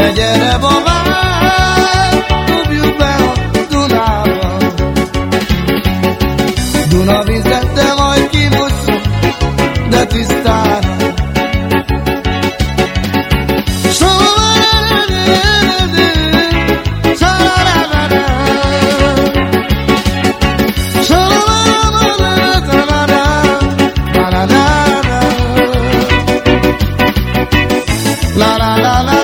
De gyere, babám, dobjuk be a Dunába. Duna vizet, de majd kimosszuk, de la la la la la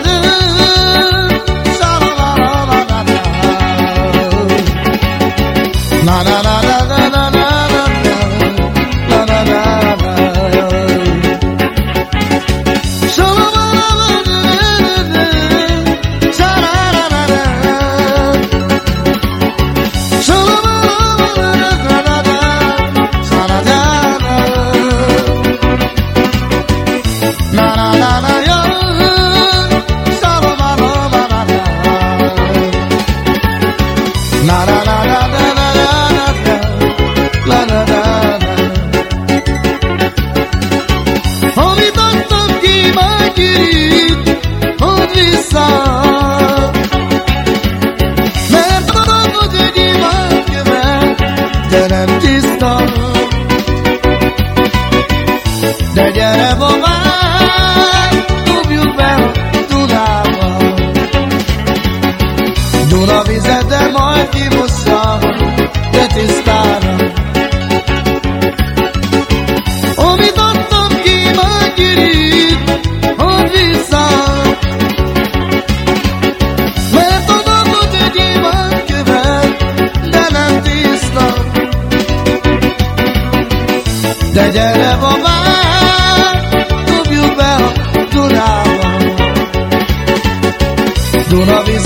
na na na na na Hogy egy imád követ, de nem tiszta. De gyere, babám, dobjuk be a Dunába. Duna vizet, de majd kimosszam, Do babát, dobjuk be a Dunába. Dunavíz